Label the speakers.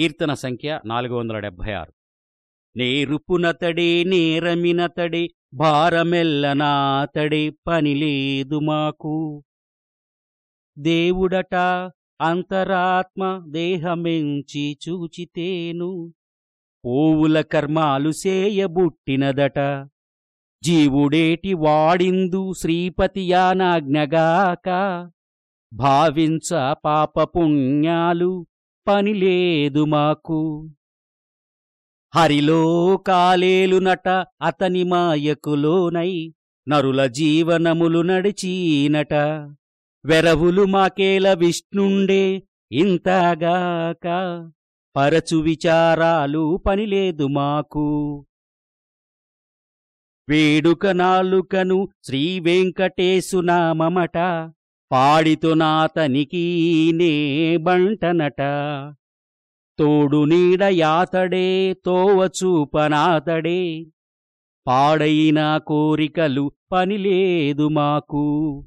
Speaker 1: కీర్తన సంఖ్య నాలుగు వందల డెబ్భై ఆరు. నేరుపునతడే నేరమినతడే భారమెల్లనాతడి పనిలేదు మాకు. దేవుడట అంతరాత్మ దేహమెంచి చూచితేను. పోవుల కర్మాలు సేయబుట్టినదట. జీవుడేటి వాడిందు శ్రీపతియానాజ్ఞగాక భావించ పాపపుణ్యాలు పనిలేదు మాకు. హరిలో కాలేలునట అతని మాయకులోనై నరుల జీవనములు నడిచీనట. వెరవులు మాకేల విష్ణుండే ఇంతగాక పరచు విచారాలు పనిలేదు మాకు. వేడుక నాలుకను శ్రీ పాడితునాతనికీనే బంటనట. తోడు నీడ యాతడే తోవచూపనాతడే పాడైన కోరికలు పనిలేదు మాకు.